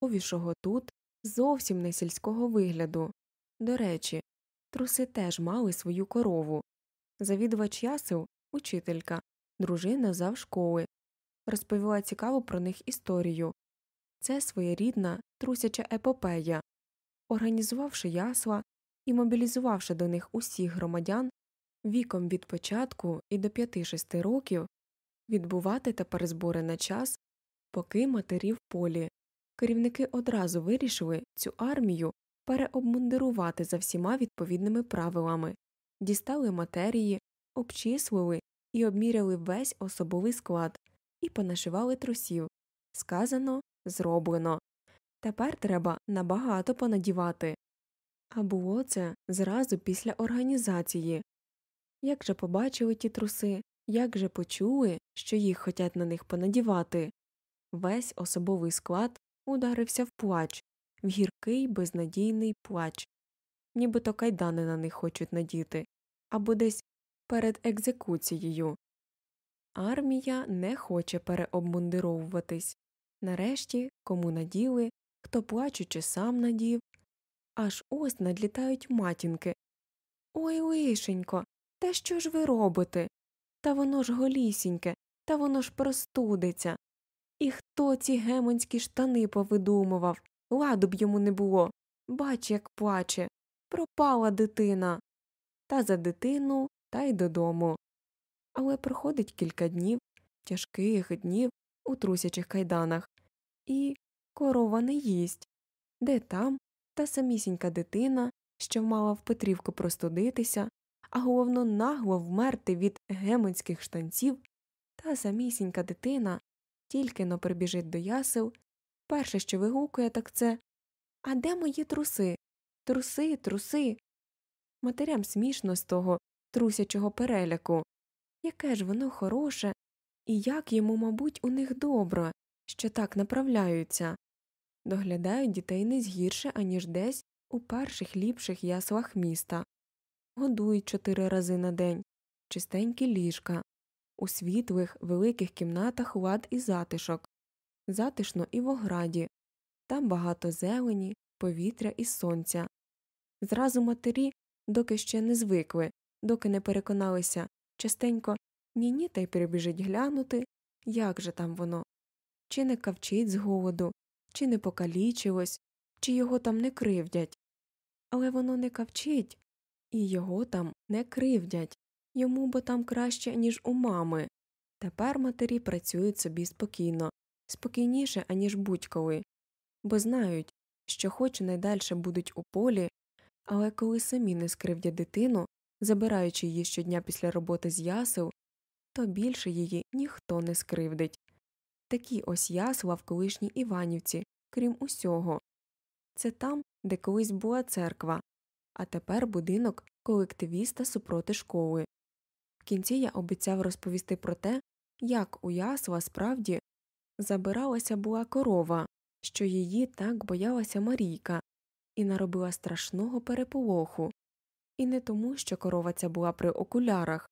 найтиповішого тут зовсім не сільського вигляду. До речі, труси теж мали свою корову. Завідувач ясел учителька, дружина завшколи, розповіла цікаву про них історію. Це своєрідна трусяча епопея. Організувавши ясла і мобілізувавши до них усіх громадян віком від початку і до 5-6 років, відбувати тепер збори на час, поки матері в полі. Керівники одразу вирішили цю армію переобмундирувати за всіма відповідними правилами, дістали матерії, обчислили і обміряли весь особовий склад і понашивали трусів. Сказано зроблено. Тепер треба набагато понадівати. А було це зразу після організації. Як же побачили ті труси, як же почули, що їх хотять на них понадівати. Весь особовий склад ударився в плач, в гіркий безнадійний плач, нібито кайдани на них хочуть надіти, або десь перед екзекуцією. Армія не хоче переобмундировуватись. Нарешті, кому наділи, хто плачучи сам надів. Аж ось надлітають матінки. Ой лишенько, та що ж ви робите? Та воно ж голісіньке, та воно ж простудиться. І хто ці гемонські штани повидумував? Ладу б йому не було. Бач, як плаче. Пропала дитина. Та за дитину, та й додому. Але проходить кілька днів, тяжких днів у трусячих кайданах, і корова не їсть. Де там та самісінька дитина, що мала в Петрівку простудитися, а головно нагло вмерти від гемонських штанців, та самісінька дитина тільки но прибіжить до ясел, перше, що вигукує, так це А де мої труси? Труси, труси. Матерям смішно з того трусячого переляку. Яке ж воно хороше, і як йому, мабуть, у них добре, що так направляються. Доглядають дітей не згірше, аніж десь у перших ліпших яслах міста, годують чотири рази на день, чистенькі ліжка, у світлих, великих кімнатах лад і затишок, затишно і в ограді, там багато зелені, повітря і сонця. Зразу матері, доки ще не звикли, доки не переконалися частенько ні ні та й прибіжить глянути, як же там воно, чи не кавчить з голоду, чи не покалічилось, чи його там не кривдять. Але воно не кавчить, і його там не кривдять, йому бо там краще, ніж у мами. Тепер матері працюють собі спокійно, спокійніше, аніж будь-коли, бо знають, що хоч найдальше будуть у полі, але коли самі не скривдять дитину, забираючи її щодня після роботи з ясел, то більше її ніхто не скривдить. Такі ось ясла в колишній Іванівці, крім усього. Це там, де колись була церква, а тепер будинок колективіста супроти школи. Кінці я обіцяв розповісти про те, як у ясла справді забиралася була корова, що її так боялася Марійка, і наробила страшного переполоху, і не тому, що корова ця була при окулярах.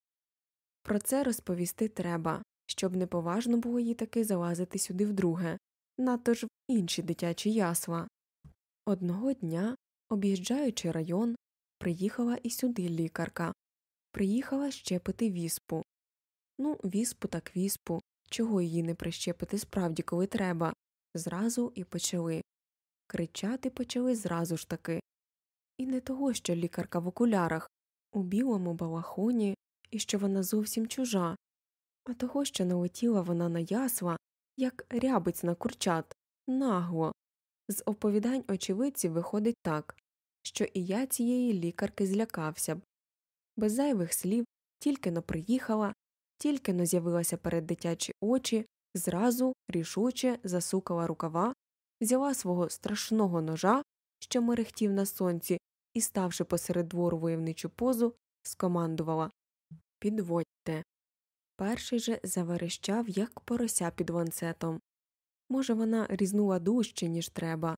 Про це розповісти треба, щоб неповажно було їй таки залазити сюди вдруге, надто ж в інші дитячі ясла. Одного дня, об'їжджаючи район, приїхала і сюди лікарка, приїхала щепити віспу. Ну, віспу так віспу, чого її не прищепити справді, коли треба, зразу і почали. Кричати почали зразу ж таки. І не того, що лікарка в окулярах, у білому балахоні, і що вона зовсім чужа, а того, що налетіла вона на ясла, як рябець на курчат, нагло. З оповідань очевидців виходить так, що і я цієї лікарки злякався б. Без зайвих слів тільки но приїхала, тільки но з'явилася перед дитячі очі, зразу рішуче засукала рукава, взяла свого страшного ножа, що мерехтів на сонці, і, ставши посеред двору войовничу позу, скомандувала Підводьте. Перший же заверещав, як порося під ланцетом. Може, вона різнула дужче, ніж треба,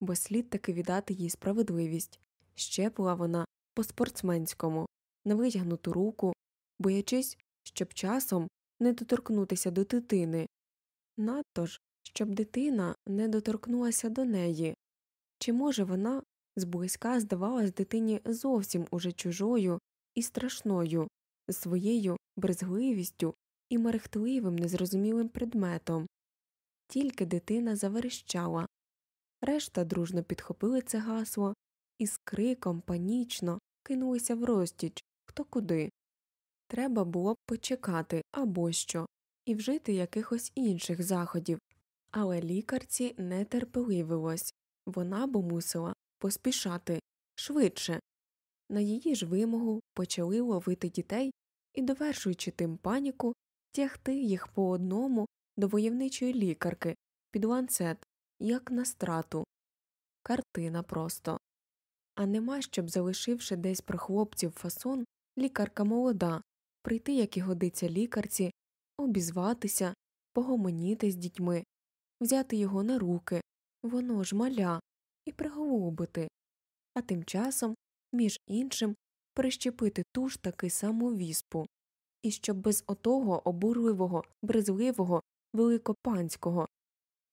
бо слід таки віддати їй справедливість. Щепила вона по спортсменському, на витягнуту руку, боячись, щоб часом не доторкнутися до дитини. Надто ж щоб дитина не доторкнулася до неї, чи може вона зблизька здавалась дитині зовсім уже чужою і страшною, з своєю брезгливістю і мерехтливим незрозумілим предметом. Тільки дитина заверещала. Решта дружно підхопили це гасло і з криком панічно кинулися в розтіч хто куди. Треба було б почекати або що, і вжити якихось інших заходів, але лікарці не терпеливилось вона б мусила поспішати швидше. На її ж вимогу почали ловити дітей і, довершуючи тим паніку, тягти їх по одному до войовничої лікарки під ланцет, як на страту. Картина просто. А нема, щоб, залишивши десь про хлопців фасон, лікарка молода, прийти, як і годиться лікарці, обізватися, погомоніти з дітьми, взяти його на руки, воно ж маля, і приголубити, а тим часом, між іншим, прищепити ту ж таки саму віспу, і щоб без отого обурливого, брезливого, великопанського.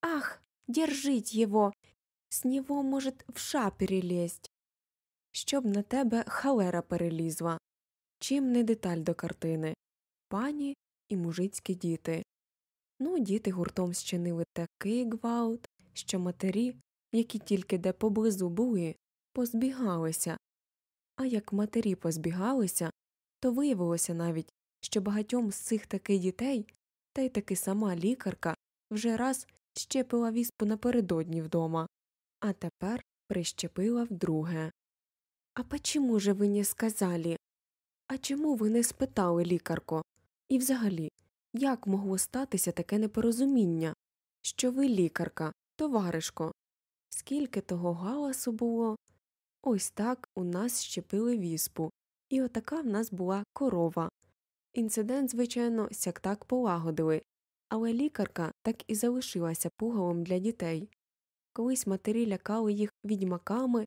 Ах, держить його, з нього, может, в ша перелезть. Щоб на тебе халера перелізла. Чим не деталь до картини пані і мужицькі діти. Ну, діти гуртом зчинили такий гвалт, що матері, які тільки де поблизу були, позбігалися. А як матері позбігалися, то виявилося навіть, що багатьом з цих таки дітей, та й таки сама лікарка вже раз щепила віспу напередодні вдома, а тепер прищепила вдруге. А почему же ви не сказали? А чому ви не спитали, лікарко? І взагалі, як могло статися таке непорозуміння? Що ви лікарка, товаришко? Скільки того галасу було? Ось так у нас щепили віспу, і отака в нас була корова. Інцидент, звичайно, сяк так полагодили, але лікарка так і залишилася пугалом для дітей. Колись матері лякали їх відьмаками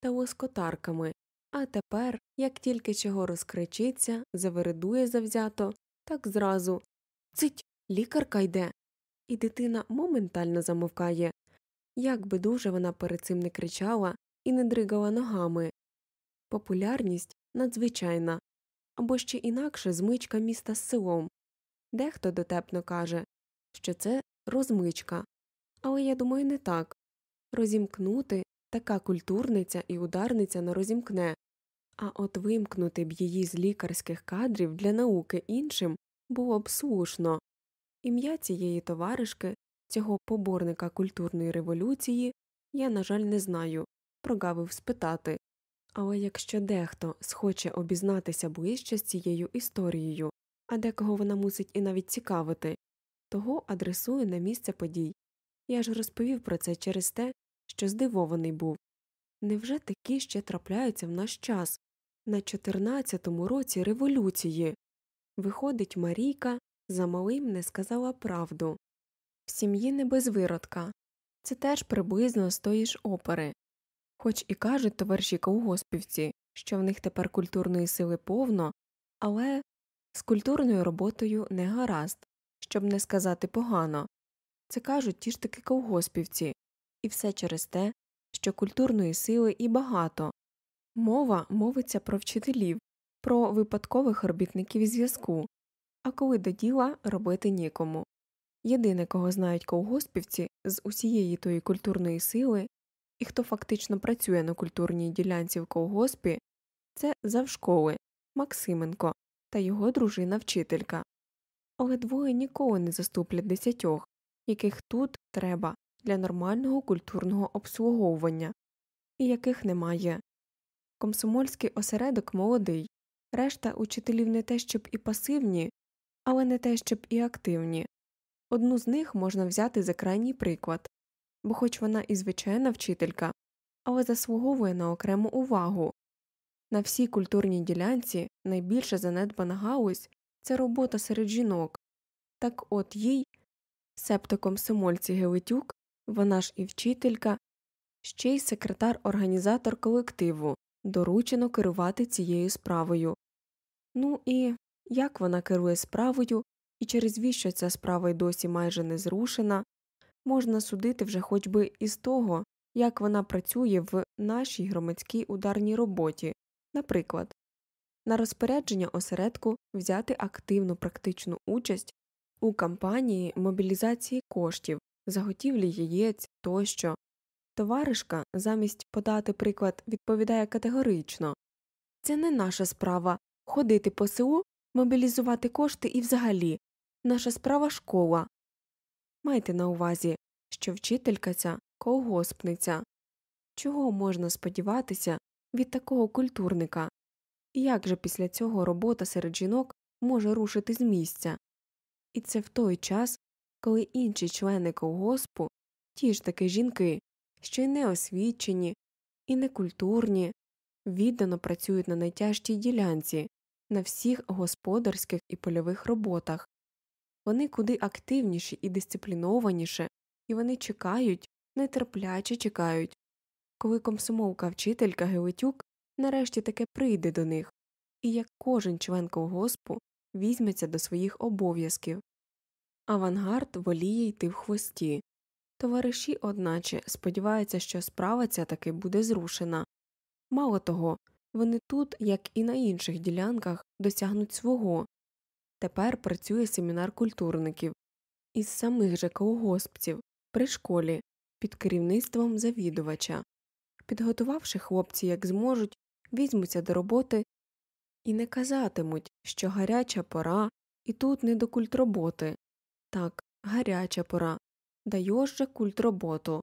та лоскотарками, а тепер, як тільки чого розкричиться, завередує завзято, так зразу Цить, лікарка йде. І дитина моментально замовкає. Як би дуже вона перед цим не кричала і не дригала ногами. Популярність надзвичайна або ще інакше змичка міста з селом. Дехто дотепно каже, що це розмичка. Але я думаю, не так розімкнути така культурниця і ударниця не розімкне, а от вимкнути б її з лікарських кадрів для науки іншим було б слушно. Ім'я цієї товаришки, цього поборника культурної революції, я, на жаль, не знаю, прогавив спитати. Але якщо дехто схоче обізнатися ближче з цією історією, а декого вона мусить і навіть цікавити, того адресую на місце подій. Я ж розповів про це через те, що здивований був. Невже такі ще трапляються в наш час, на 14-му році революції? Виходить, Марійка за малим не сказала правду. В сім'ї не без виродка. Це теж приблизно з тої ж опери. Хоч і кажуть товариші колгоспівці, що в них тепер культурної сили повно, але з культурною роботою не гаразд, щоб не сказати погано. Це кажуть ті ж таки колгоспівці, все через те, що культурної сили і багато. Мова мовиться про вчителів, про випадкових робітників зв'язку, а коли до діла робити нікому. Єдине, кого знають колгоспівці з усієї тої культурної сили, і хто фактично працює на культурній ділянці в колгоспі, це завшколи Максименко та його дружина вчителька. Але двоє ніколи не заступлять десятьох, яких тут треба для нормального культурного обслуговування, і яких немає. Комсомольський осередок молодий, решта учителів не те, щоб і пасивні, але не те, щоб і активні. Одну з них можна взяти за крайній приклад, бо хоч вона і звичайна вчителька, але заслуговує на окрему увагу. На всій культурній ділянці найбільша занедбана галузь це робота серед жінок, так от їй, септо комсомольці Гелетюк, вона ж і вчителька, ще й секретар організатор колективу, доручено керувати цією справою. Ну і як вона керує справою і через віщо ця справа й досі майже не зрушена, можна судити вже хоч би із того, як вона працює в нашій громадській ударній роботі, наприклад, на розпорядження осередку взяти активну практичну участь у кампанії мобілізації коштів, заготівлі яєць тощо. Товаришка замість подати приклад відповідає категорично це не наша справа ходити по селу, мобілізувати кошти і взагалі наша справа школа. Майте на увазі, що вчителька ця колгоспниця. Чого можна сподіватися від такого культурника? І як же після цього робота серед жінок може рушити з місця? І це в той час, коли інші члени колгоспу, ті ж таки жінки, що й неосвічені, і некультурні, віддано працюють на найтяжчій ділянці, на всіх господарських і польових роботах. Вони куди активніші і дисциплінованіше, і вони чекають, нетерпляче чекають, коли комсомолка вчителька Гелетюк нарешті таки прийде до них, і як кожен член колгоспу візьметься до своїх обов'язків. Авангард воліє йти в хвості. Товариші, одначе, сподіваються, що справа ця таки буде зрушена. Мало того, вони тут, як і на інших ділянках, досягнуть свого. Тепер працює семінар культурників із самих же колгоспців при школі під керівництвом завідувача. Підготувавши хлопці, як зможуть, візьмуться до роботи і не казатимуть, що гаряча пора і тут не до культроботи. Так, гаряча пора. Даєш же культроботу.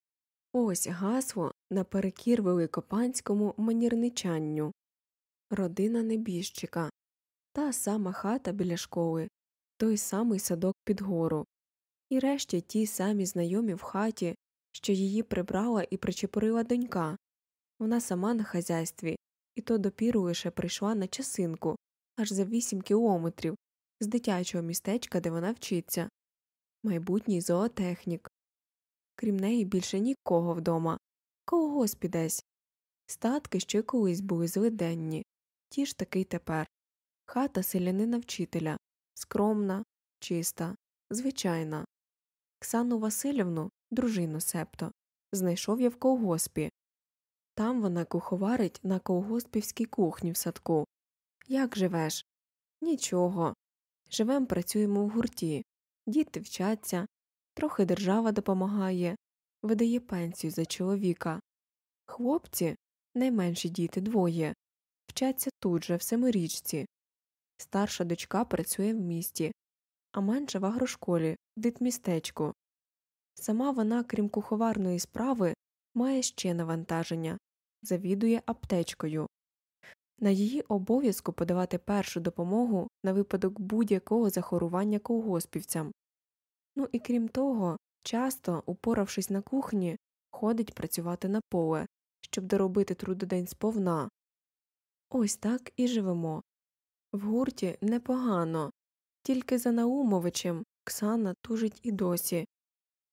Ось гасло наперекір великопанському манірничанню. Родина небіжчика. Та сама хата біля школи, той самий садок під гору. І решті ті самі знайомі в хаті, що її прибрала і причепурила донька. Вона сама на хазяйстві, і то допіру лише прийшла на часинку аж за вісім кілометрів з дитячого містечка, де вона вчиться. Майбутній зоотехнік. Крім неї більше нікого вдома. Когось підесь. Статки ще колись були злиденні, ті ж таки й тепер. Хата селянина вчителя скромна, чиста, звичайна. Ксану Васильівну, дружину септо, знайшов я в колгоспі. Там вона куховарить на колгоспівській кухні в садку. Як живеш? Нічого. Живем, працюємо в гурті. Діти вчаться, трохи держава допомагає, видає пенсію за чоловіка. Хлопці, найменші діти двоє, вчаться тут же, в семирічці. Старша дочка працює в місті, а менша в агрошколі, в дитмістечку. Сама вона, крім куховарної справи, має ще навантаження завідує аптечкою. На її обов'язку подавати першу допомогу на випадок будь-якого захворування колгоспівцям. Ну і крім того, часто, упоравшись на кухні, ходить працювати на поле, щоб доробити трудодень сповна. Ось так і живемо. В гурті непогано, тільки за Наумовичем Ксана тужить і досі,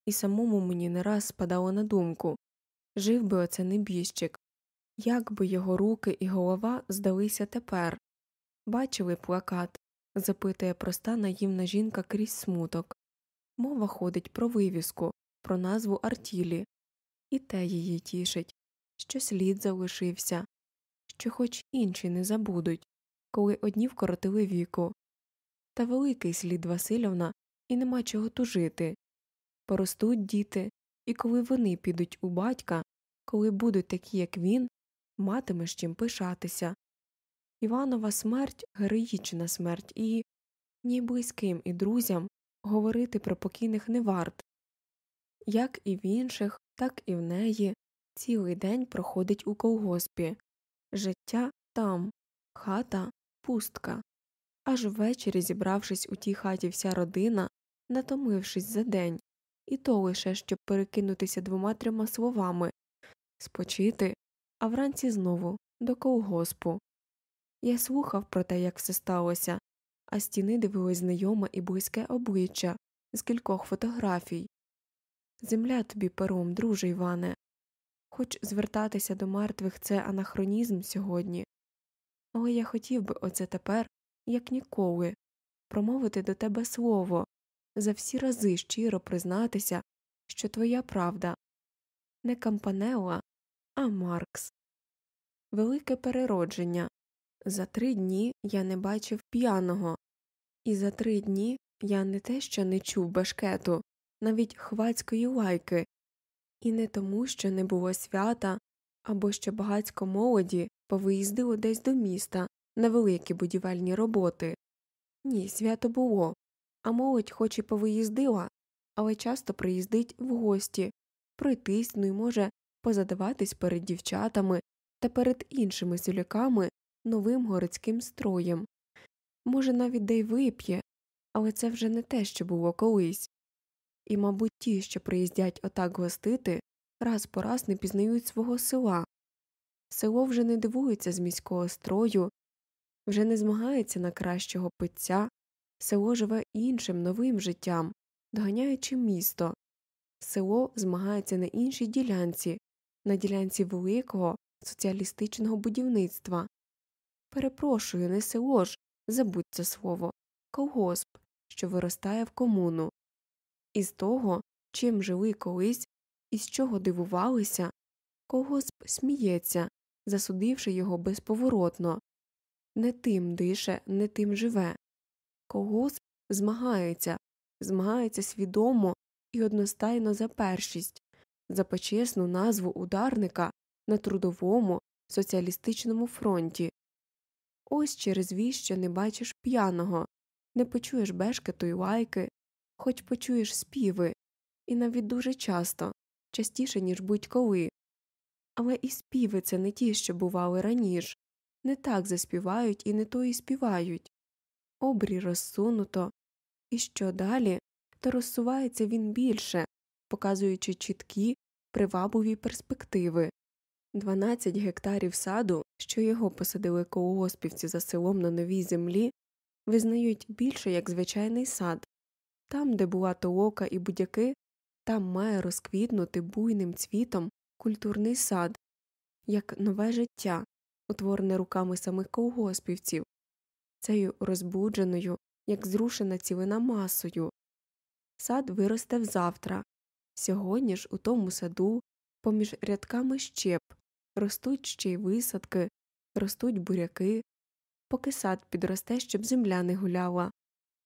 і самому мені не раз спадало на думку жив би оце небіжчик, як би його руки і голова здалися тепер. Бачили плакат, запитує проста наївна жінка крізь смуток. Мова ходить про вивіску, про назву Артілі, і те її тішить, що слід залишився, що хоч інші не забудуть, коли одні вкоротили віку. Та великий слід Васильовна, і нема чого тужити. Поростуть діти, і коли вони підуть у батька, коли будуть такі, як він, матимеш чим пишатися. Іванова смерть героїчна смерть, і ні близьким і друзям говорити про покійних не варт. Як і в інших, так і в неї цілий день проходить у колгоспі життя там, хата пустка. Аж ввечері, зібравшись у тій хаті вся родина, натомившись за день, і то лише щоб перекинутися двома трьома словами спочити, а вранці знову до колгоспу. Я слухав про те, як все сталося, а стіни дивилось знайоме і близьке обличчя з кількох фотографій. Земля тобі пером, друже Іване. Хоч звертатися до мертвих це анахронізм сьогодні, але я хотів би оце тепер, як ніколи, промовити до тебе слово, за всі рази щиро признатися, що твоя правда не Кампанелла, а Маркс. Велике переродження. За три дні я не бачив п'яного, і за три дні я не те що не чув башкету, навіть хвацької лайки, і не тому, що не було свята або що багацько молоді повиїздило десь до міста на великі будівельні роботи. Ні, свято було, а молодь хоч і повиїздила, але часто приїздить в гості, пройтись, ну й може позадаватись перед дівчатами та перед іншими селяками новим городським строєм. Може, навіть де й вип'є, але це вже не те, що було колись. І, мабуть, ті, що приїздять отак гостити, раз по раз не пізнають свого села. Село вже не дивується з міського строю, вже не змагається на кращого питця, село живе іншим новим життям, доганяючи місто. Село змагається на іншій ділянці, на ділянці великого соціалістичного будівництва. Перепрошую, не село ж, забудь це слово, колгосп, що виростає в комуну. Із того, чим жили колись і з чого дивувалися, колгосп сміється, засудивши його безповоротно не тим дише, не тим живе. Колгосп змагається, змагається свідомо і одностайно за першість, за почесну назву ударника на трудовому соціалістичному фронті. Ось через вісь, що не бачиш п'яного, не почуєш бешкету й лайки, хоч почуєш співи, і навіть дуже часто, частіше, ніж будь коли. Але і співи це не ті, що бували раніше, не так заспівають і не то і співають. Обрій розсунуто, і що далі, то розсувається він більше, показуючи чіткі, привабливі перспективи. 12 гектарів саду, що його посадили колгоспівці за селом на новій землі, визнають більше як звичайний сад. Там, де була толока і будяки, там має розквітнути буйним цвітом культурний сад, як нове життя, утворене руками самих колгоспівців, цею розбудженою, як зрушена цілина масою. Сад виросте взавтра. Сьогодні ж у тому саду, поміж рядками щеп, ростуть ще й висадки, ростуть буряки, поки сад підросте, щоб земля не гуляла,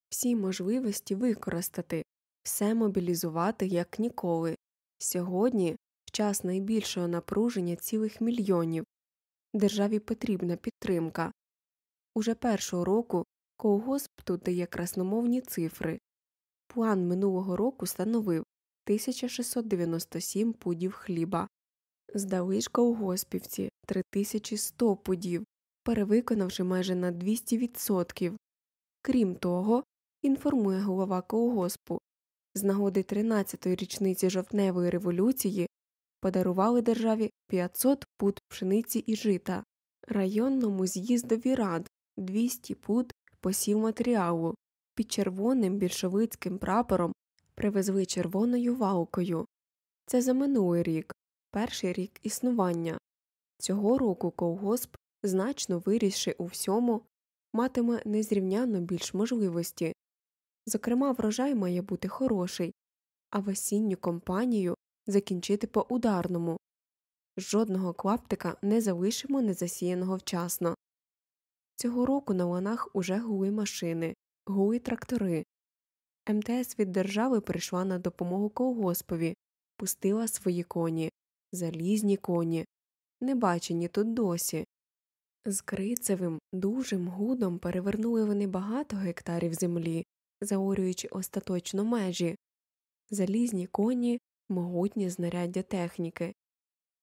всі можливості використати, все мобілізувати як ніколи. Сьогодні в час найбільшого напруження цілих мільйонів. Державі потрібна підтримка. Уже першого року колгосп тут дає красномовні цифри. План минулого року становив 1697 пудів хліба. Здали ж колгоспівці 3100 пудів, перевиконавши майже на 200%. Крім того, інформує голова колгоспу, з нагоди 13-ї річниці жовтневої революції подарували державі 500 пуд пшениці і жита, районному з'їздові рад 200 пуд посів матеріалу, під червоним більшовицьким прапором привезли червоною валкою. Це за минулий рік, перший рік існування. Цього року колгосп, значно вирісши у всьому, матиме незрівняно більш можливості. Зокрема, врожай має бути хороший, а в осінню компанію закінчити по ударному. Жодного клаптика не залишимо незасіяного вчасно. Цього року на ланах уже гули машини, гули трактори. МТС від держави прийшла на допомогу колгоспові, пустила свої коні, залізні коні, не бачені тут досі. З крицевим, дужим гудом перевернули вони багато гектарів землі, заорюючи остаточно межі, залізні коні, могутні знаряддя техніки.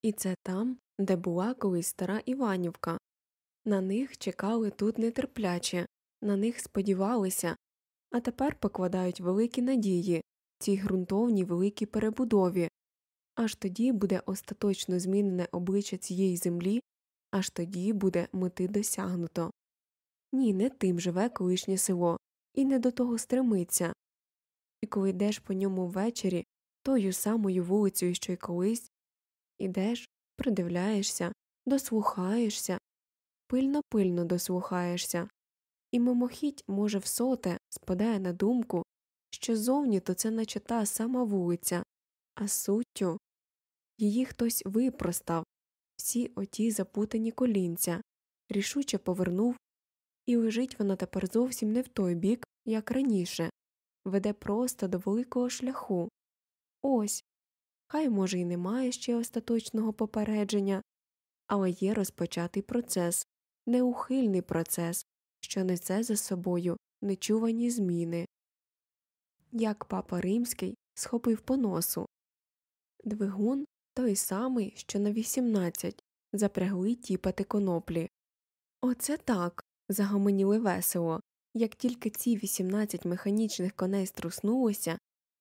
І це там, де була колись стара Іванівка. На них чекали тут нетерпляче, на них сподівалися, а тепер покладають великі надії цій ґрунтовній великій перебудові. Аж тоді буде остаточно змінене обличчя цієї землі, аж тоді буде мети досягнуто. Ні, не тим живе колишнє село, і не до того стремиться. І коли йдеш по ньому ввечері тою самою вулицею, що й колись, ідеш, придивляєшся, дослухаєшся, пильно пильно дослухаєшся, і мимохідь, може, в соте спадає на думку, що зовні то це наче та сама вулиця, а суттю її хтось випростав, всі оті запутані колінця, рішуче повернув, і лежить вона тепер зовсім не в той бік, як раніше, веде просто до великого шляху. Ось хай, може, й немає ще остаточного попередження, але є розпочатий процес, неухильний процес, що несе за собою нечувані зміни. Як папа римський схопив по носу. Двигун той самий, що на 18, запрягли тіпати коноплі. Оце так. загомоніли весело, як тільки ці 18 механічних коней струснулося,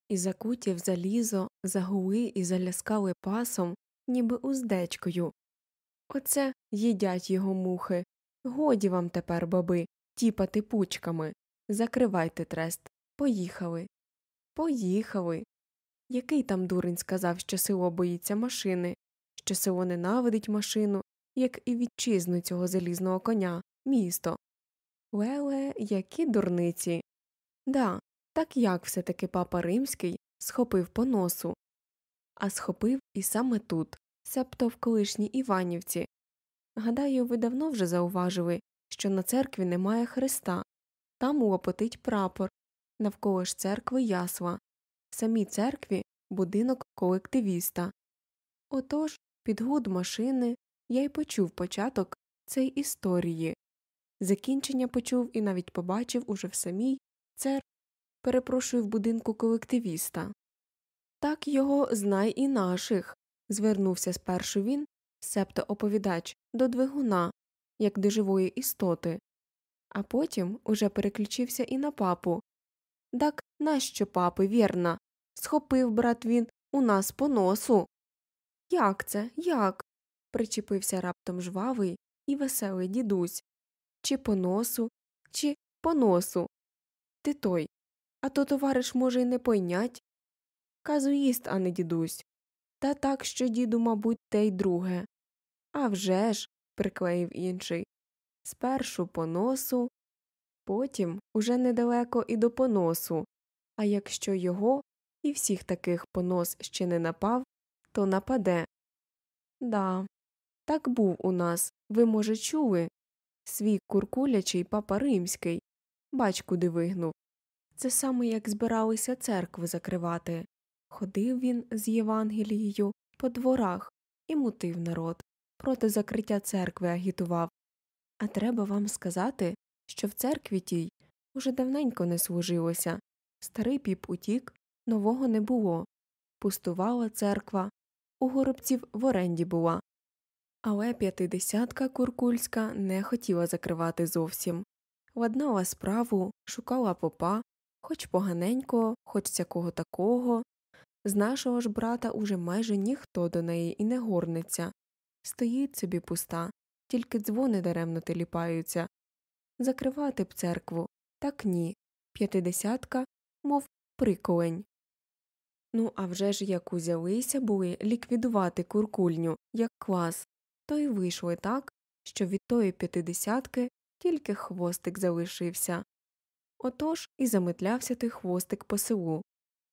і закуті в залізо, загули і заляскали пасом, ніби уздечкою. Оце їдять його мухи. Годі вам тепер, баби, тіпати пучками. Закривайте трест. Поїхали. Поїхали. Який там дурень сказав, що село боїться машини, що село ненавидить машину, як і вітчизну цього залізного коня, місто. Леле, які дурниці. Да, так як все таки папа римський схопив по носу, а схопив і саме тут, себто в колишній Іванівці. Гадаю, ви давно вже зауважили, що на церкві немає хреста, там лопотить прапор, навколо ж церкви ясла, в самій церкві будинок колективіста. Отож, під гуд машини я й почув початок цієї історії. Закінчення почув і навіть побачив уже в самій цер, перепрошую в будинку колективіста. Так його знай і наших. звернувся спершу він, септо оповідач, до двигуна, як до живої істоти, а потім уже переключився і на папу. Так нащо папи, вірна? Схопив брат він у нас по носу. Як це? Як? причепився раптом жвавий і веселий дідусь. Чи по носу, чи по носу. Ти той. А то товариш може й не пойнять. Казуїст, а не дідусь. Та так, що діду, мабуть, те й друге. «А вже ж», – приклеїв інший. Спершу по носу, потім уже недалеко і до поносу, а якщо його і всіх таких понос ще не напав, то нападе. Да, так був у нас, ви, може, чули. Свій куркулячий папа римський. Бач, куди вигнув. Це саме як збиралися церкви закривати. Ходив він з Євангелією по дворах і мутив народ, проти закриття церкви агітував. А треба вам сказати, що в церкві тій уже давненько не служилося. Старий піп утік, нового не було. Пустувала церква, у горобців в оренді була. Але п'ятидесятка куркульська не хотіла закривати зовсім. Ладнала справу, шукала попа, хоч поганенького, хоч всякого такого. З нашого ж брата уже майже ніхто до неї і не горниться. Стоїть собі пуста, тільки дзвони даремно теліпаються. Закривати б церкву, так ні. П'ятидесятка, мов приколень. Ну, а вже ж як узялися були ліквідувати куркульню, як клас, то й вийшло так, що від тої п'ятидесятки тільки хвостик залишився. Отож і заметлявся той хвостик по селу,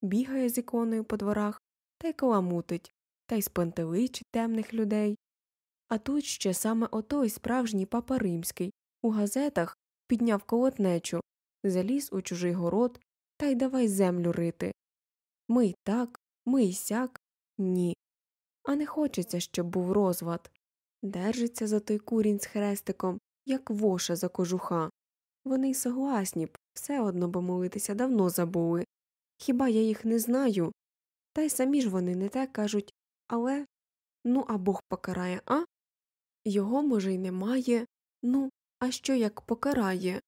бігає з іконою по дворах та й каламутить, та й спантеличить темних людей. А тут ще саме отой справжній папа римський у газетах підняв колотнечу, заліз у чужий город та й давай землю рити. Ми й так, ми й сяк, ні. А не хочеться, щоб був розвад. Держиться за той курінь з хрестиком, як воша за кожуха. Вони й согласні б, все одно бо молитися давно забули. Хіба я їх не знаю? Та й самі ж вони не те кажуть, але ну, а Бог покарає, а? Його, може, й немає. Ну, а що як покарає?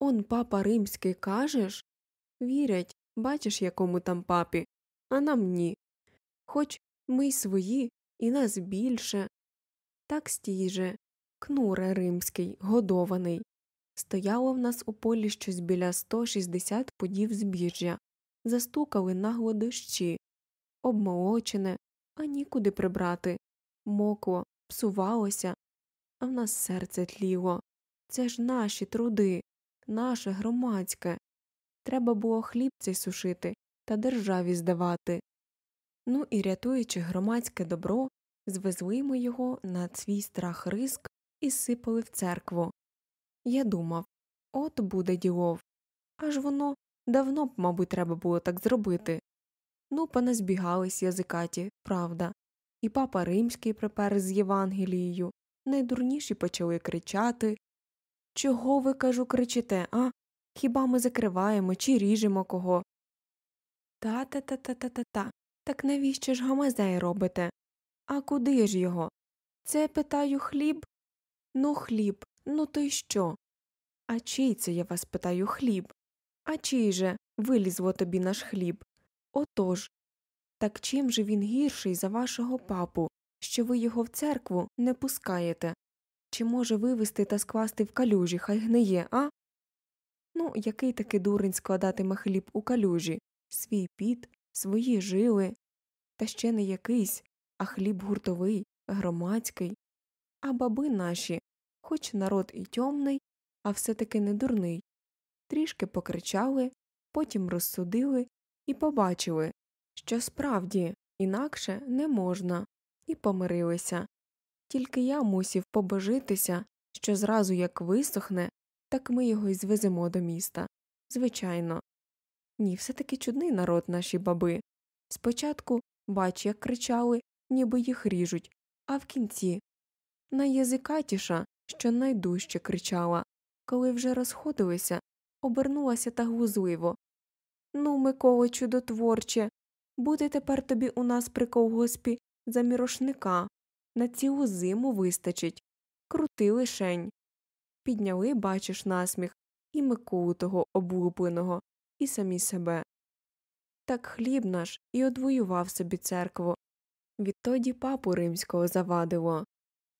Он папа римський кажеш? Вірять, бачиш, якому там папі, а нам ні. Хоч ми й свої, і нас більше. Так стій же, кнуре римський, годований. Стояло в нас у полі щось біля 160 подів збіжжя, застукали нагло дощі, обмолочене, а нікуди прибрати, мокло, псувалося, а в нас серце тліло. Це ж наші труди, наше громадське. Треба було хліб цей сушити та державі здавати. Ну і рятуючи громадське добро, звезли ми його на свій страх риск і сипали в церкву. Я думав от буде ділов. Аж воно давно б, мабуть, треба було так зробити. Ну, поназбігались язикаті, правда, і папа римський припер з Євангелією, найдурніші почали кричати. Чого ви, кажу, кричите, а? Хіба ми закриваємо чи ріжемо кого? Та та та та та та та. Так навіщо ж гамазей робите? А куди ж його? Це питаю хліб? Ну, хліб, ну то й що? А чий це, я вас питаю, хліб? А чий же вилізло тобі наш хліб? Отож. Так чим же він гірший за вашого папу, що ви його в церкву не пускаєте? Чи може вивезти та скласти в калюжі, хай гниє, а? Ну, який таки дурень складатиме хліб у калюжі? Свій піт, свої жили, та ще не якийсь, а хліб гуртовий, громадський. А баби наші, хоч народ і тьомний, а все таки не дурний, трішки покричали, потім розсудили і побачили, що справді інакше не можна, і помирилися. Тільки я мусів побожитися, що зразу як висохне, так ми його й звеземо до міста. Звичайно. Ні, все таки чудний народ наші баби. Спочатку, бач, як кричали, ніби їх ріжуть, а в кінці найязикатіша, що найдужче кричала, коли вже розходилися, обернулася та глузливо. Ну, Миколо, чудотворче, буде тепер тобі у нас при колгоспі за мірошника. На цілу зиму вистачить. Крути лишень. Підняли, бачиш, насміх, і Миколу того облупленого, і самі себе. Так хліб наш і одвоював собі церкву. Відтоді папу римського завадило.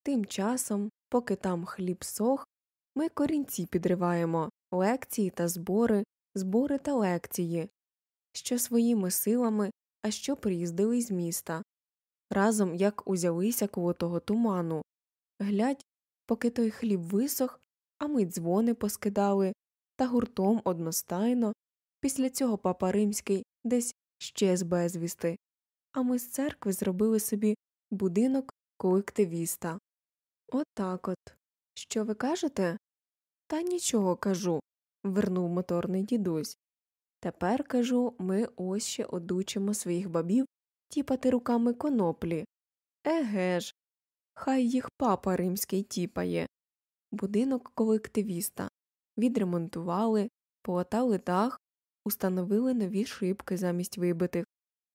Тим часом, поки там хліб сох, ми корінці підриваємо лекції та збори, збори та лекції, що своїми силами, а що приїздили з міста. Разом як узялися коло того туману. Глядь, поки той хліб висох, а ми дзвони поскидали, та гуртом одностайно. Після цього папа римський десь щез безвісти, а ми з церкви зробили собі будинок колективіста. Отак от, от. Що ви кажете? Та нічого кажу, вернув моторний дідусь. Тепер, кажу, ми ось ще одучимо своїх бабів тіпати руками коноплі. Еге ж, хай їх папа римський тіпає. Будинок колективіста. Відремонтували, полатали дах, установили нові шибки замість вибитих,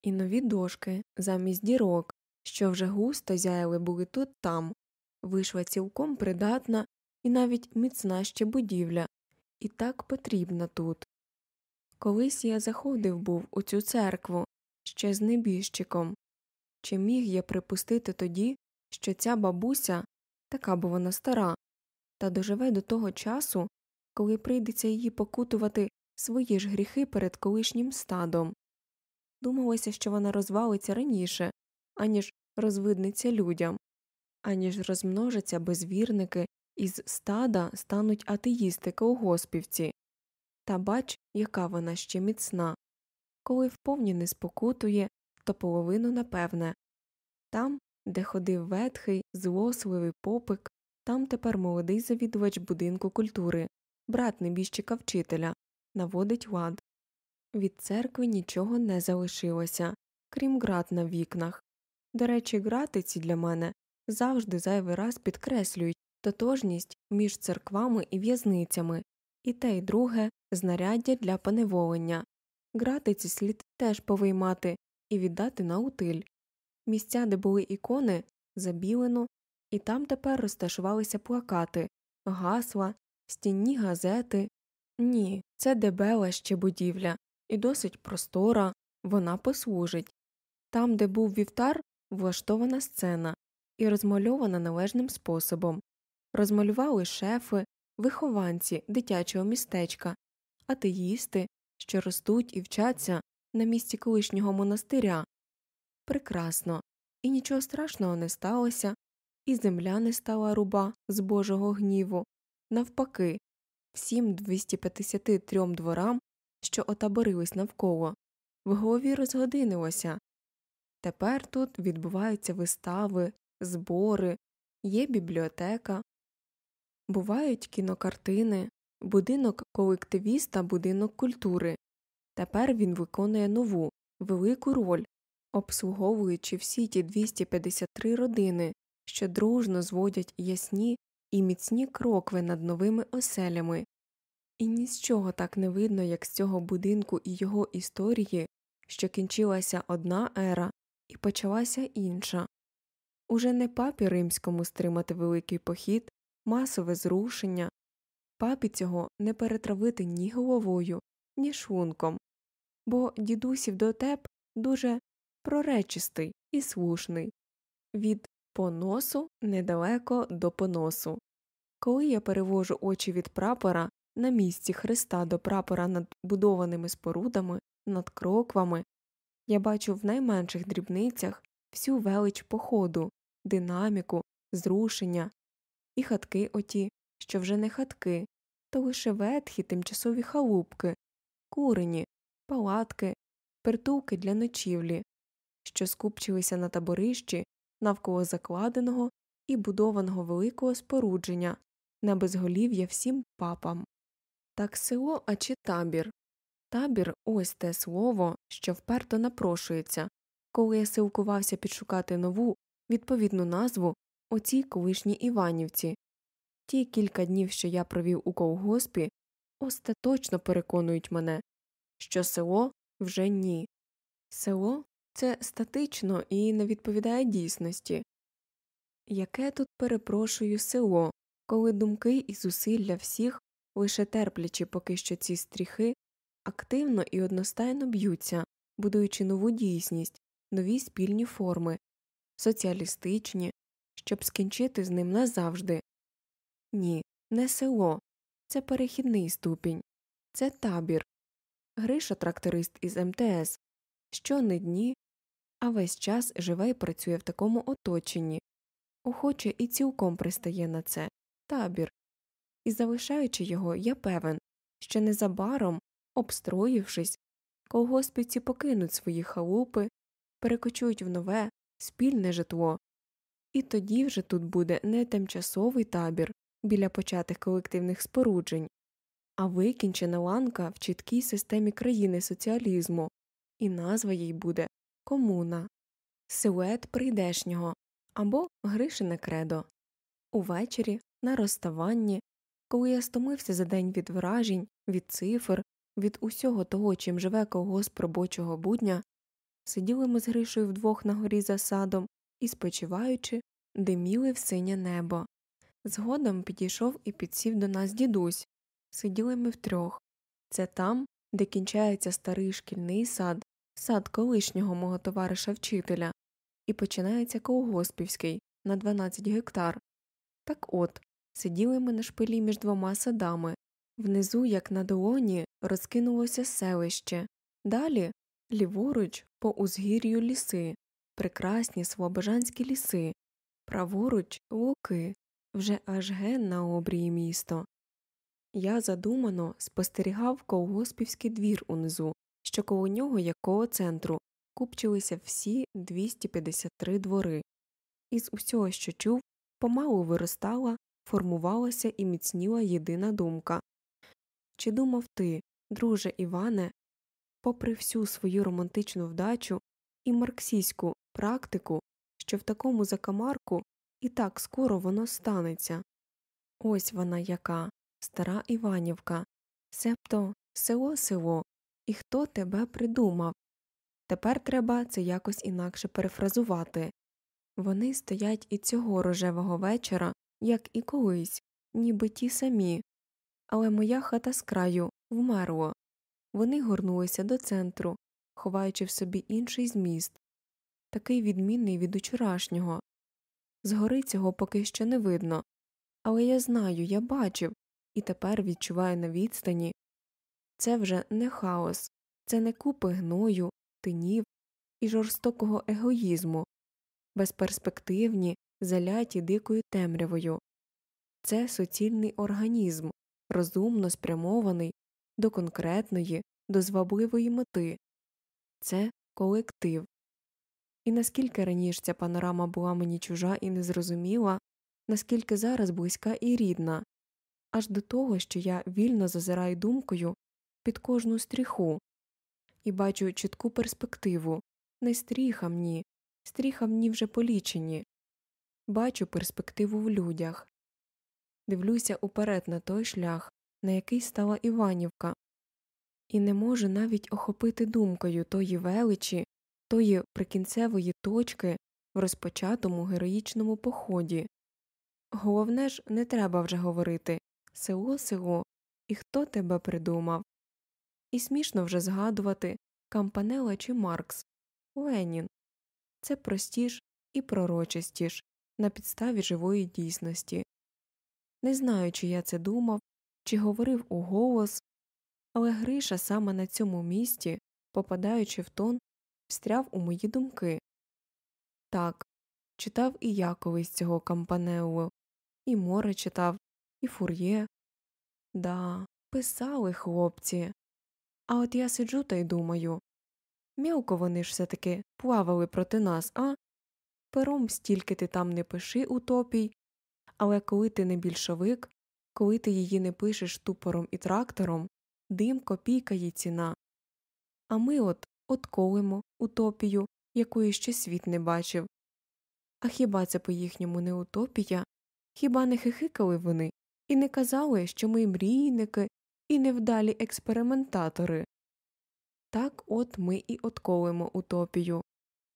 і нові дошки замість дірок, що вже густо зяяли були тут там. Вийшла цілком придатна і навіть міцна ще будівля, і так потрібна тут. Колись я заходив був у цю церкву ще з небіжчиком. Чи міг я припустити тоді, що ця бабуся, така бо вона стара, та доживе до того часу, коли прийдеться її покутувати свої ж гріхи перед колишнім стадом. Думалося, що вона розвалиться раніше, аніж розвидниться людям, аніж розмножаться безвірники із стада стануть атеїсти колгоспівці. Та бач, яка вона ще міцна. Коли вповні не спокутує, то половину напевне. Там, де ходив ветхий, злосливий попик, там тепер молодий завідувач будинку культури, брат небіжчика вчителя, наводить лад. Від церкви нічого не залишилося, крім град на вікнах. До речі, грати ці для мене завжди зайвий раз підкреслюють тотожність між церквами і в'язницями, і те й друге знаряддя для поневолення. Гратиці слід теж повиймати і віддати на утиль. Місця, де були ікони, забілено, і там тепер розташувалися плакати, гасла, стінні газети. Ні, це дебела ще будівля, і досить простора, вона послужить. Там, де був вівтар, влаштована сцена і розмальована належним способом. Розмалювали шефи, вихованці дитячого містечка, атеїсти, що ростуть і вчаться на місці колишнього монастиря. Прекрасно, і нічого страшного не сталося, і земля не стала руба з божого гніву. Навпаки, всім 253 дворам, що отаборились навколо, в голові розгодинилося Тепер тут відбуваються вистави, збори, є бібліотека, бувають кінокартини, будинок колективіста, будинок культури. Тепер він виконує нову, велику роль, обслуговуючи всі ті 253 родини, що дружно зводять ясні і міцні крокви над новими оселями. І ні з чого так не видно, як з цього будинку і його історії, що кінчилася одна ера і почалася інша. Уже не папі римському стримати великий похід, масове зрушення, папі цього не перетравити ні головою, ні шлунком, бо дідусів дотеп дуже проречистий і слушний. Від поносу недалеко до поносу. Коли я перевожу очі від прапора на місці хреста до прапора над будованими спорудами, над кроквами, я бачу в найменших дрібницях всю велич походу, динаміку, зрушення, і хатки оті, що вже не хатки, то лише ветхі тимчасові халупки, курені, палатки, притулки для ночівлі, що скупчилися на таборищі навколо закладеного і будованого великого спорудження на безголів'я всім папам. Так село, а чи табір. Табір ось те слово, що вперто напрошується, коли я силкувався підшукати нову відповідну назву оцій колишній Іванівці. Ті кілька днів, що я провів у колгоспі, остаточно переконують мене, що село вже ні. Село це статично і не відповідає дійсності. Яке тут перепрошую село, коли думки і зусилля всіх, лише терплячи поки що ці стріхи, активно і одностайно б'ються, будуючи нову дійсність, нові спільні форми, соціалістичні, щоб скінчити з ним назавжди. Ні, не село, це перехідний ступінь, це табір. Гриша тракторист із МТС, що не дні, а весь час живе і працює в такому оточенні, охоче і цілком пристає на це табір. І залишаючи його, я певен, що незабаром, обстроївшись, колгоспівці покинуть свої халупи, перекочують в нове, спільне житло, і тоді вже тут буде не тимчасовий табір біля початих колективних споруджень, а викінчена ланка в чіткій системі країни соціалізму, і назва їй буде комуна, силует прийдешнього або Гришине кредо. Увечері, на розставанні, коли я стомився за день від вражень, від цифр, від усього того, чим живе колгосп робочого будня, сиділи ми з Гришою вдвох на горі за садом і, спочиваючи, диміли в синє небо. Згодом підійшов і підсів до нас дідусь. Сиділи ми втрьох. Це там, де кінчається старий шкільний сад, сад колишнього мого товариша вчителя, і починається колгоспівський на 12 гектар. Так от, сиділи ми на шпилі між двома садами. Внизу, як на долоні, розкинулося селище, далі ліворуч по узгір'ю ліси, прекрасні слобожанські ліси, праворуч луки, вже аж ген на обрії місто. Я задумано спостерігав колгоспівський двір унизу, що коло нього, як коло центру, купчилися всі 253 двори. Із усього, що чув, помалу виростала, формувалася і міцніла єдина думка чи думав ти, друже Іване, попри всю свою романтичну вдачу і марксійську практику, що в такому закамарку і так скоро воно станеться? Ось вона яка, стара Іванівка, себто село село, і хто тебе придумав. Тепер треба це якось інакше перефразувати. Вони стоять і цього рожевого вечора, як і колись, ніби ті самі, але моя хата з краю вмерло. Вони горнулися до центру, ховаючи в собі інший зміст, такий відмінний від учорашнього. Згори цього поки що не видно, але я знаю, я бачив і тепер відчуваю на відстані це вже не хаос, це не купи гною, тинів і жорстокого егоїзму, безперспективні, заляті дикою темрявою, це суцільний організм, розумно спрямований до конкретної, до звабливої мети це колектив. І наскільки раніше ця панорама була мені чужа і незрозуміла, наскільки зараз близька і рідна, аж до того, що я вільно зазираю думкою під кожну стріху і бачу чітку перспективу не стріхам ні, стріхам ні вже полічені, бачу перспективу в людях, дивлюся уперед на той шлях, на який стала Іванівка, і не можу навіть охопити думкою тої величі, тої прикінцевої точки в розпочатому героїчному поході. Головне ж, не треба вже говорити село, село, і хто тебе придумав. І смішно вже згадувати Кампанела чи Маркс, Ленін. Це простіш і пророчистіш на підставі живої дійсності. Не знаю, чи я це думав, чи говорив у голос, але Гриша саме на цьому місці, попадаючи в тон, встряв у мої думки. Так, читав і я колись цього Кампанелло, і море читав, і фур'є. Да, писали хлопці. А от я сиджу та й думаю мілко вони ж все таки плавали проти нас, а? Пером стільки ти там не пиши утопій, але коли ти не більшовик, коли ти її не пишеш тупором і трактором, дим копійка її ціна. А ми от отколимо утопію, якої ще світ не бачив. А хіба це по їхньому не утопія? Хіба не хихикали вони і не казали, що ми мрійники і невдалі експериментатори? Так от ми і отколимо утопію.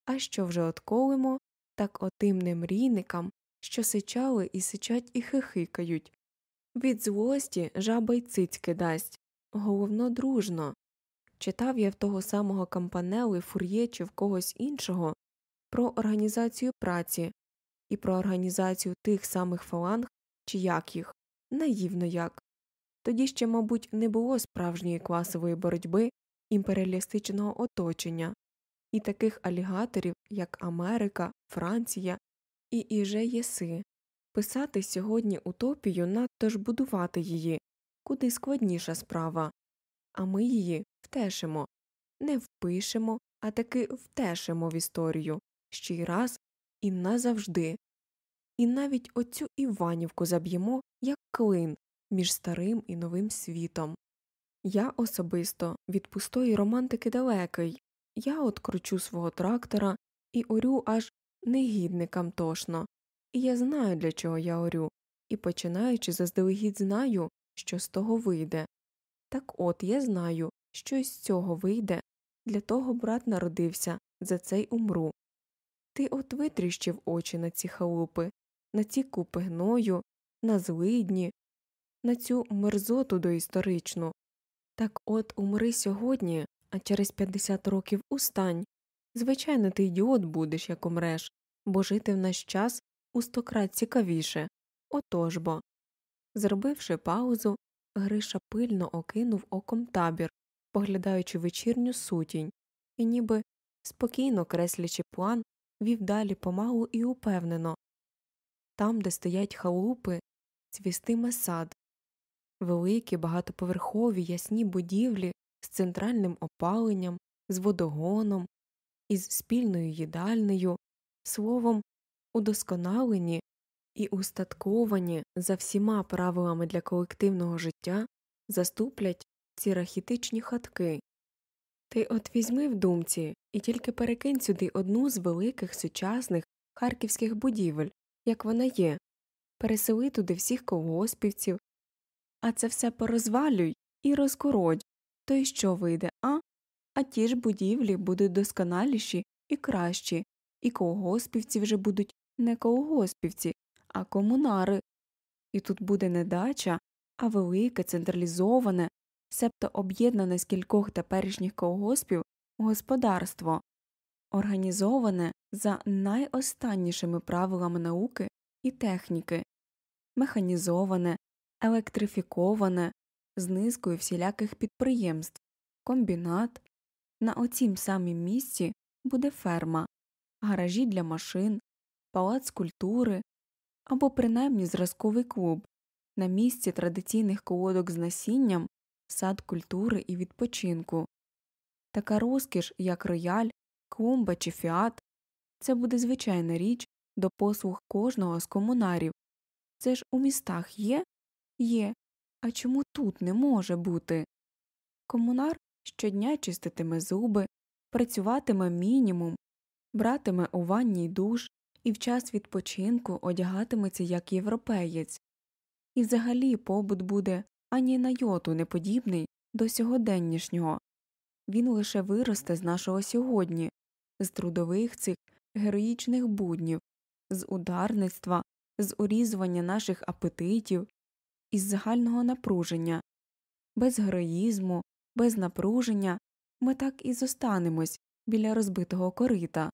А що вже отколимо, так отим немрійникам, що сичали і сичать і хихикають. Від злості жаба й цицьки дасть, головно дружно. Читав я в того самого кампанели фур'є чи в когось іншого про організацію праці і про організацію тих самих фаланг, чи як їх, наївно як. Тоді ще, мабуть, не було справжньої класової боротьби імперіалістичного оточення і таких алігаторів, як Америка, Франція і іже єси. Писати сьогодні утопію надто ж будувати її. Куди складніша справа, а ми її втешимо, не впишемо, а таки втешимо в історію. Ще й раз і назавжди. І навіть оцю Іванівку заб'ємо, як клин між старим і новим світом. Я особисто від пустої романтики далекий, я от кручу свого трактора і орю аж негідникам тошно, і я знаю, для чого я орю, і починаючи заздалегідь знаю, що з того вийде. Так от я знаю, що із цього вийде, для того брат народився, за цей умру. Ти от витріщив очі на ці халупи, на ці купи гною, на злидні, на цю мерзоту доісторичну. Так от умри сьогодні, а через 50 років устань. Звичайно, ти ідіот будеш, як умреш, бо жити в наш час у сто крат цікавіше. Отож бо. Зробивши паузу, Гриша пильно окинув оком табір, поглядаючи вечірню сутінь, і ніби спокійно креслячи план, вів далі помалу і упевнено там, де стоять халупи, цвістиме сад, великі багатоповерхові ясні будівлі з центральним опаленням, з водогоном, із спільною їдальнею, словом, удосконалені і устатковані за всіма правилами для колективного життя заступлять ці рахітичні хатки. Ти от візьми в думці і тільки перекинь сюди одну з великих сучасних харківських будівель, як вона є, пересели туди всіх колгоспівців, а це все порозвалюй і розкородь, то й що вийде, а? А ті ж будівлі будуть досконаліші і кращі, і колгоспівці вже будуть не колгоспівці, а комунари. І тут буде не дача, а велике, централізоване, себто об'єднане з кількох теперішніх колгоспів господарство, організоване за найостаннішими правилами науки і техніки, механізоване, електрифіковане, з низкою всіляких підприємств, комбінат. На оцім самім місці буде ферма, гаражі для машин, палац культури або принаймні зразковий клуб, на місці традиційних колодок з насінням, сад культури і відпочинку. Така розкіш, як рояль, клумба чи фіат, це буде звичайна річ до послуг кожного з комунарів. Це ж у містах є? Є. А чому тут не може бути? Комунар щодня чиститиме зуби, працюватиме мінімум, братиме у ванній душ і в час відпочинку одягатиметься як європеєць, і взагалі побут буде ані на йоту не подібний до сьогоденнішнього. Він лише виросте з нашого сьогодні, з трудових цих героїчних буднів, з ударництва, з урізування наших апетитів, із загального напруження, без героїзму, без напруження ми так і зостанемось біля розбитого корита.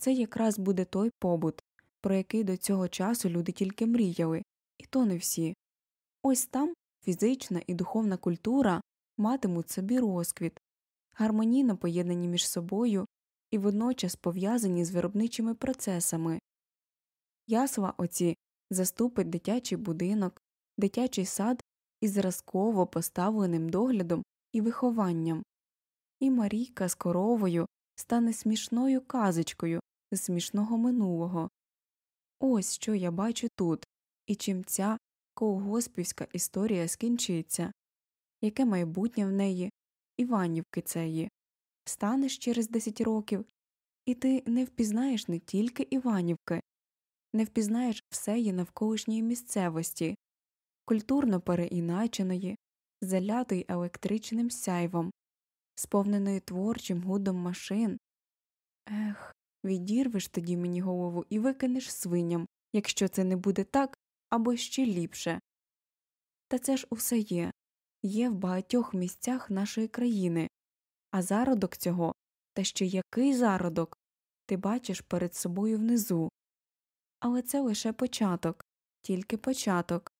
Це якраз буде той побут, про який до цього часу люди тільки мріяли, і то не всі. Ось там фізична і духовна культура матимуть собі розквіт, гармонійно поєднані між собою і водночас пов'язані з виробничими процесами. Ясла оці заступить дитячий будинок, дитячий сад із зразково поставленим доглядом і вихованням, і Марійка з коровою стане смішною казочкою смішного минулого. Ось що я бачу тут, і чим ця колгоспівська історія скінчиться, яке майбутнє в неї, Іванівки цеї. Станеш через десять років, і ти не впізнаєш не тільки Іванівки, не впізнаєш всеї навколишньої місцевості, культурно переіначеної, залятої електричним сяйвом, сповненої творчим гудом машин. Ех, відірвеш тоді мені голову і викинеш свиням, якщо це не буде так або ще ліпше. Та це ж усе є є в багатьох місцях нашої країни, а зародок цього, та ще який зародок, ти бачиш перед собою внизу. Але це лише початок, тільки початок.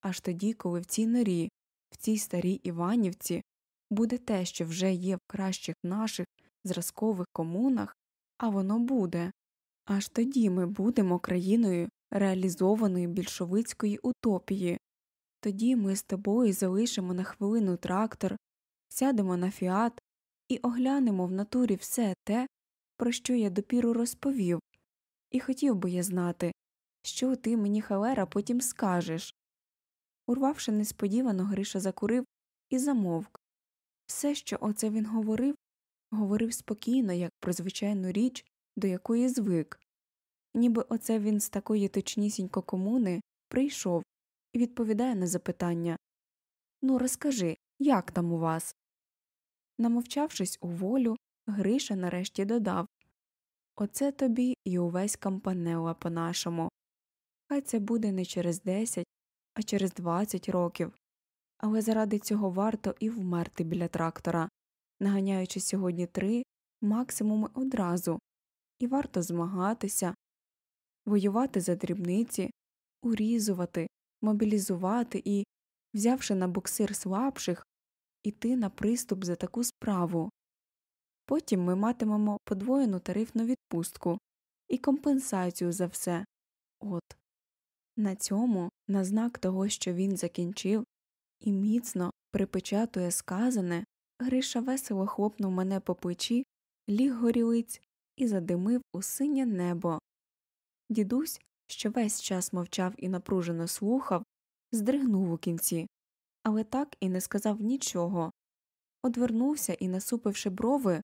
Аж тоді, коли в цій норі, в цій старій Іванівці буде те, що вже є в кращих наших зразкових комунах, а воно буде. Аж тоді ми будемо країною реалізованої більшовицької утопії, тоді ми з тобою залишимо на хвилину трактор, сядемо на фіат і оглянемо в натурі все те, про що я допіру розповів, і хотів би я знати, що ти мені, халера, потім скажеш. Урвавши несподівано, Гриша закурив і замовк. Все, що оце він говорив, говорив спокійно, як про звичайну річ, до якої звик, ніби оце він з такої точнісінько комуни прийшов і відповідає на запитання Ну, розкажи, як там у вас? Намовчавшись у волю, Гриша нарешті додав Оце тобі і увесь кампанела по нашому. Хай це буде не через десять, а через двадцять років. Але заради цього варто і вмерти біля трактора, наганяючи сьогодні три, максимум одразу, і варто змагатися, воювати за дрібниці, урізувати, мобілізувати і, взявши на буксир слабших, іти на приступ за таку справу. Потім ми матимемо подвоєну тарифну відпустку і компенсацію за все. От. На цьому, на знак того, що він закінчив, і міцно припечатує сказане, Гриша весело хлопнув мене по плечі, ліг горілиць і задимив у синє небо. Дідусь, що весь час мовчав і напружено слухав, здригнув у кінці, але так і не сказав нічого. Одвернувся і, насупивши брови,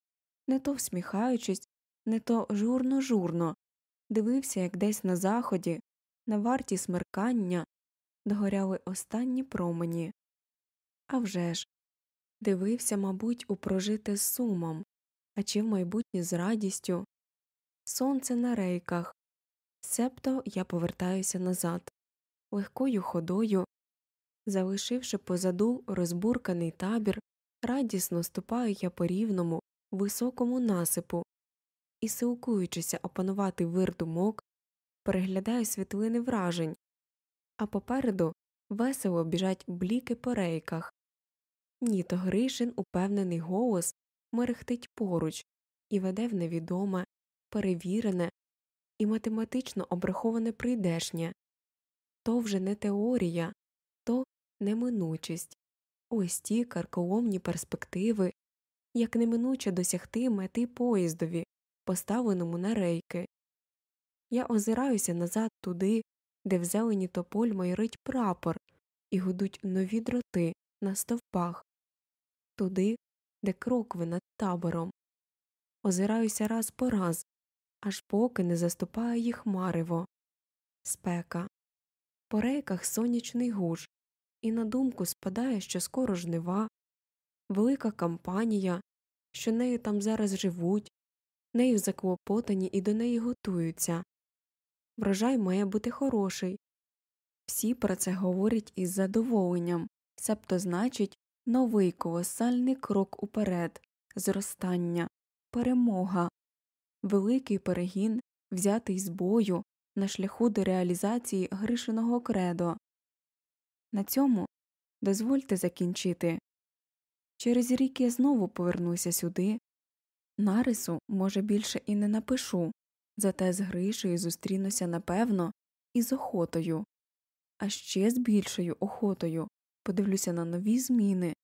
не то всміхаючись, не то журно журно, дивився, як десь на заході, на варті смеркання, догоряли останні промені. А вже ж, дивився, мабуть, у прожите з сумом, а чи в майбутнє з радістю. Сонце на рейках, Себто я повертаюся назад, легкою ходою, залишивши позаду розбурканий табір, радісно ступаю я по рівному, високому насипу. І, силкуючися опанувати вир думок, переглядаю світлини вражень, а попереду весело біжать бліки по рейках. Ні, то Гришин упевнений голос мерехтить поруч і веде в невідоме, перевірене, і математично обраховане прийдешнє. То вже не теорія, то неминучість, ось ті карколомні перспективи, як неминуче досягти мети поїздові, поставленому на рейки. Я озираюся назад туди, де в зелені тополь майорить прапор, і гудуть нові дроти на стовпах, туди, де крокви над табором. Озираюся раз по раз, аж поки не заступає їх марево. Спека. По рейках сонячний гуш, і на думку спадає, що скоро жнива, велика кампанія, що нею там зараз живуть, нею заклопотані і до неї готуються. Врожай має бути хороший. Всі про це говорять із задоволенням, себто значить новий колосальний крок уперед, зростання, перемога, великий перегін, взятий з бою на шляху до реалізації Гришиного кредо. На цьому дозвольте закінчити. Через рік я знову повернуся сюди. Нарису, може, більше і не напишу, зате з Гришею зустрінуся напевно і з охотою, а ще з більшою охотою подивлюся на нові зміни,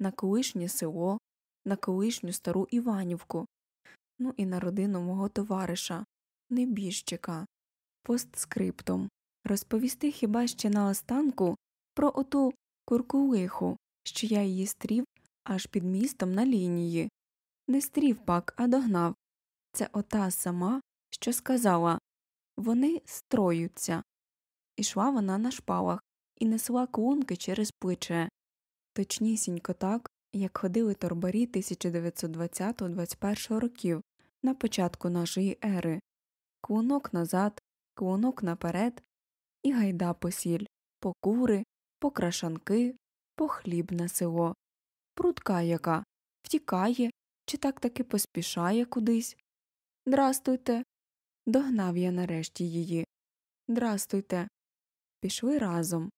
на колишнє село, на колишню стару Іванівку, ну і на родину мого товариша, небіжчика, постскриптом, розповісти хіба ще на останку про оту куркулиху, що я її стрів аж під містом на лінії. Не стрів пак, а догнав. Це ота сама, що сказала вони строються. Ішла вона на шпалах і несла клунки через плече. Точнісінько так, як ходили торбарі 1920-21 років на початку нашої ери клунок назад, клунок наперед і гайда посіль, по кури, по крашанки, по хліб на село. Прутка яка втікає чи так таки поспішає кудись. Здрастуйте. Догнав я нарешті її. Здрастуйте. Пішли разом.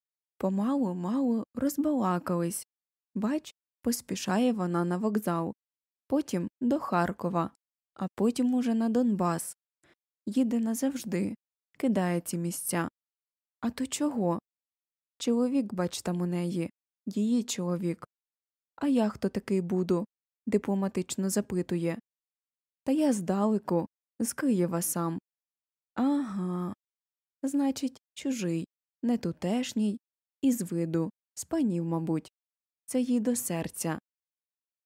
Помалу мало розбалакались. Бач, поспішає вона на вокзал, потім до Харкова, а потім уже на Донбас. Їде назавжди, кидає ці місця. А то чого? Чоловік, бач там у неї, її чоловік. А я хто такий буду? дипломатично запитує. Та я здалеку, з Києва сам. Ага. Значить, чужий, не тутешній, із виду, з панів, мабуть. Це їй до серця.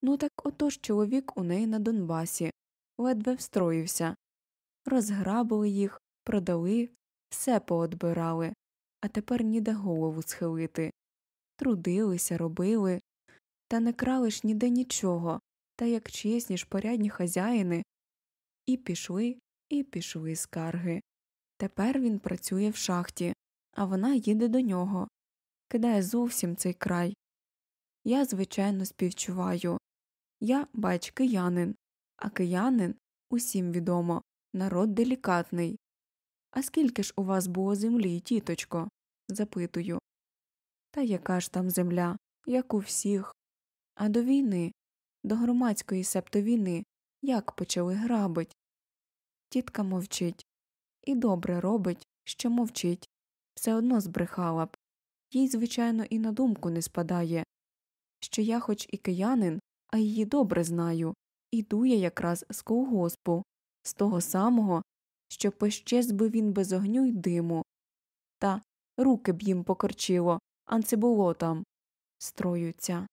Ну так отож чоловік у неї на Донбасі, ледве встроївся. Розграбили їх, продали, все поодбирали, а тепер ніде голову схилити. Трудилися, робили, та не крали ж ніде нічого, та як чесні ж порядні хазяїни. І пішли, і пішли скарги. Тепер він працює в шахті, а вона їде до нього, кидає зовсім цей край. Я, звичайно, співчуваю. Я, бач, киянин, а киянин усім відомо народ делікатний. А скільки ж у вас було землі, тіточко? запитую. Та яка ж там земля, як у всіх. А до війни, до громадської септо війни, як почали грабить. Тітка мовчить. І добре робить, що мовчить. Все одно збрехала б. Їй, звичайно, і на думку не спадає, що я, хоч і киянин, а її добре знаю, іду я якраз з колгоспу, з того самого, що пощез би він без огню й диму. Та руки б їм покорчило, а це було там. Строються.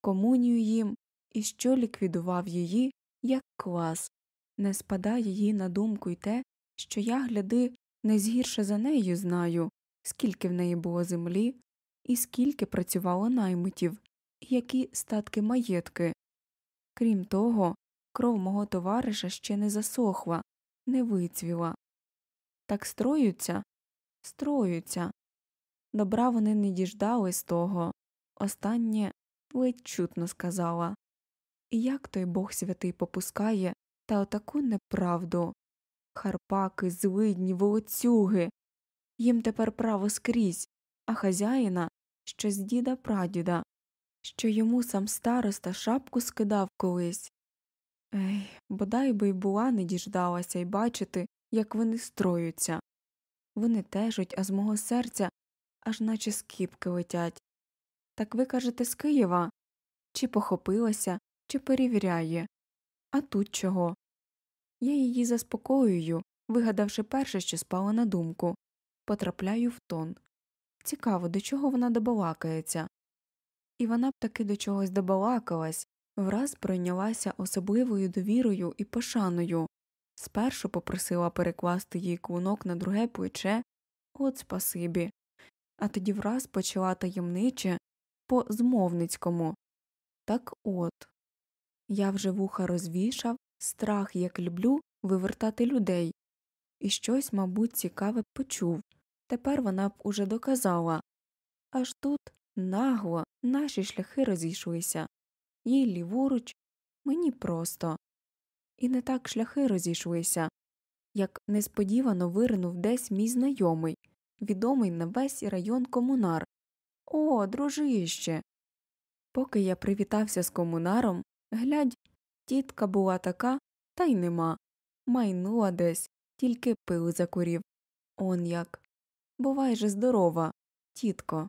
Комунію їм, і що ліквідував її, як клас. Не спадає їй на думку й те, що я, гляди, не згірше за нею знаю, скільки в неї було землі, і скільки працювало наймитів, і які статки маєтки. Крім того, кров мого товариша ще не засохла, не вицвіла. Так строються, строються. Добра вони не діждали з того. Останнє ледь чутно сказала. І як той бог святий попускає та отаку неправду. Харпаки, злидні, волоцюги. Їм тепер право скрізь, а хазяїна що з діда прадіда, що йому сам староста шапку скидав колись. Ей, бодай би й була не діждалася й бачити, як вони строються. Вони тежуть, а з мого серця аж наче скіпки летять. Так ви кажете з Києва? Чи похопилася, чи перевіряє. А тут чого? Я її заспокоюю, вигадавши перше, що спало на думку, потрапляю в тон. Цікаво, до чого вона добалакається. І вона б таки до чогось добалакалась, враз пройнялася особливою довірою і пошаною. Спершу попросила перекласти їй клунок на друге плече, от спасибі, а тоді враз почала таємниче по змовницькому. Так от я вже вуха розвішав, страх, як люблю, вивертати людей, і щось, мабуть, цікаве почув. Тепер вона б уже доказала. Аж тут нагло наші шляхи розійшлися. Їй ліворуч, мені просто. І не так шляхи розійшлися, як несподівано виринув десь мій знайомий, відомий на весь район комунар. О, дружище. Поки я привітався з комунаром, глядь, тітка була така, та й нема. Майнула десь, тільки пил закурів. Он як. Бувай же здорова, тітко.